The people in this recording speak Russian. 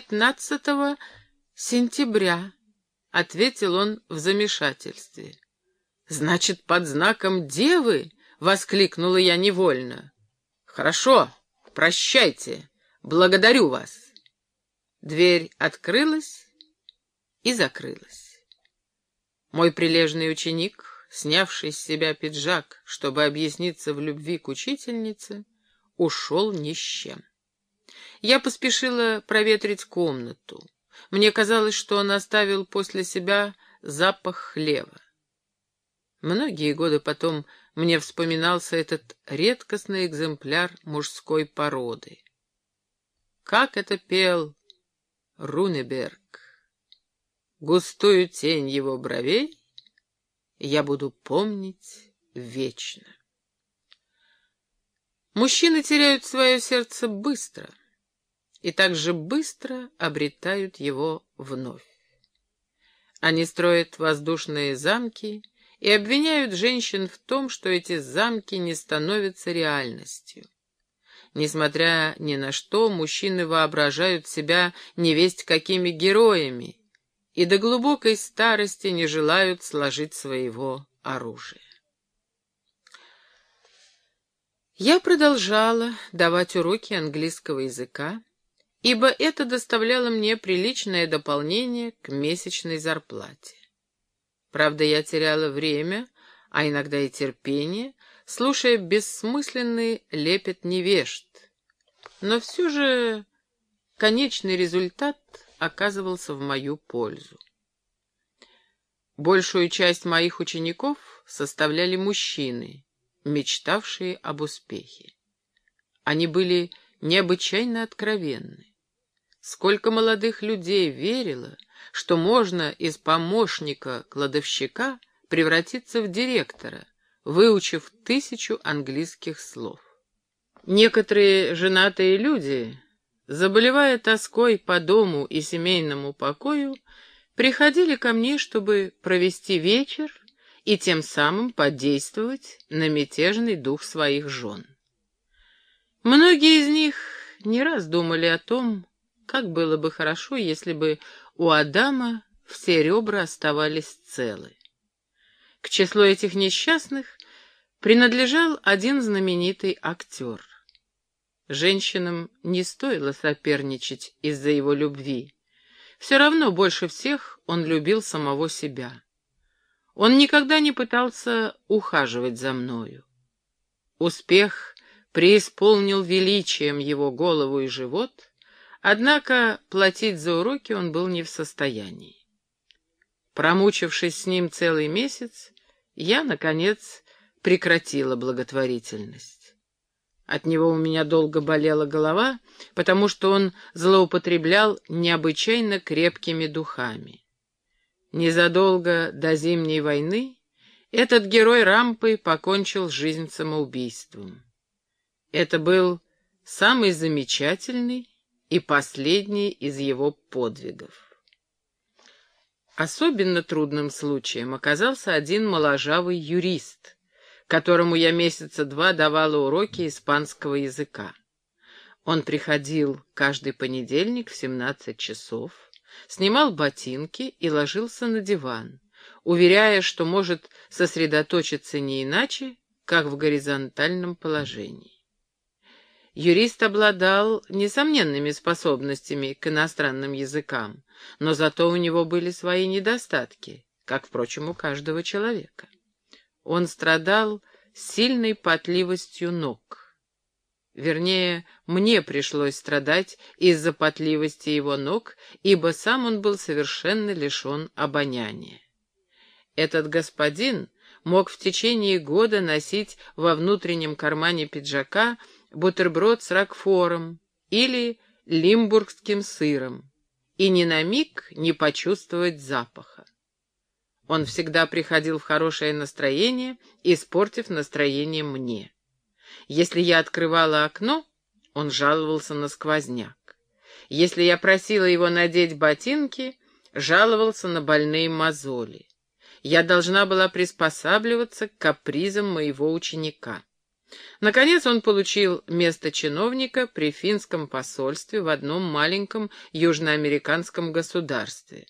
15 сентября, — ответил он в замешательстве. — Значит, под знаком девы? — воскликнула я невольно. — Хорошо, прощайте, благодарю вас. Дверь открылась и закрылась. Мой прилежный ученик, снявший с себя пиджак, чтобы объясниться в любви к учительнице, ушел ни с чем. Я поспешила проветрить комнату. Мне казалось, что он оставил после себя запах хлева. Многие годы потом мне вспоминался этот редкостный экземпляр мужской породы. Как это пел Рунеберг. Густую тень его бровей я буду помнить вечно. Мужчины теряют свое сердце быстро и также быстро обретают его вновь. Они строят воздушные замки и обвиняют женщин в том, что эти замки не становятся реальностью. Несмотря ни на что, мужчины воображают себя невесть какими героями и до глубокой старости не желают сложить своего оружия. Я продолжала давать уроки английского языка, ибо это доставляло мне приличное дополнение к месячной зарплате. Правда, я теряла время, а иногда и терпение, слушая бессмысленный лепет невежд. Но все же конечный результат оказывался в мою пользу. Большую часть моих учеников составляли мужчины, мечтавшие об успехе. Они были необычайно откровенны. Сколько молодых людей верило, что можно из помощника-кладовщика превратиться в директора, выучив тысячу английских слов. Некоторые женатые люди, заболевая тоской по дому и семейному покою, приходили ко мне, чтобы провести вечер и тем самым подействовать на мятежный дух своих жен. Многие из них не раз думали о том, как было бы хорошо, если бы у Адама все ребра оставались целы. К числу этих несчастных принадлежал один знаменитый актер. Женщинам не стоило соперничать из-за его любви. Все равно больше всех он любил самого себя. Он никогда не пытался ухаживать за мною. Успех преисполнил величием его голову и живот, однако платить за уроки он был не в состоянии. Промучившись с ним целый месяц, я, наконец, прекратила благотворительность. От него у меня долго болела голова, потому что он злоупотреблял необычайно крепкими духами. Незадолго до Зимней войны этот герой Рампы покончил жизнь самоубийством. Это был самый замечательный и последний из его подвигов. Особенно трудным случаем оказался один моложавый юрист, которому я месяца два давала уроки испанского языка. Он приходил каждый понедельник в 17 часов, снимал ботинки и ложился на диван, уверяя, что может сосредоточиться не иначе, как в горизонтальном положении. Юрист обладал несомненными способностями к иностранным языкам, но зато у него были свои недостатки, как, впрочем, у каждого человека. Он страдал сильной потливостью ног. Вернее, мне пришлось страдать из-за потливости его ног, ибо сам он был совершенно лишен обоняния. Этот господин мог в течение года носить во внутреннем кармане пиджака бутерброд с ракфором или лимбургским сыром и ни на миг не почувствовать запаха. Он всегда приходил в хорошее настроение, испортив настроение мне. Если я открывала окно, он жаловался на сквозняк. Если я просила его надеть ботинки, жаловался на больные мозоли. Я должна была приспосабливаться к капризам моего ученика. Наконец он получил место чиновника при финском посольстве в одном маленьком южноамериканском государстве.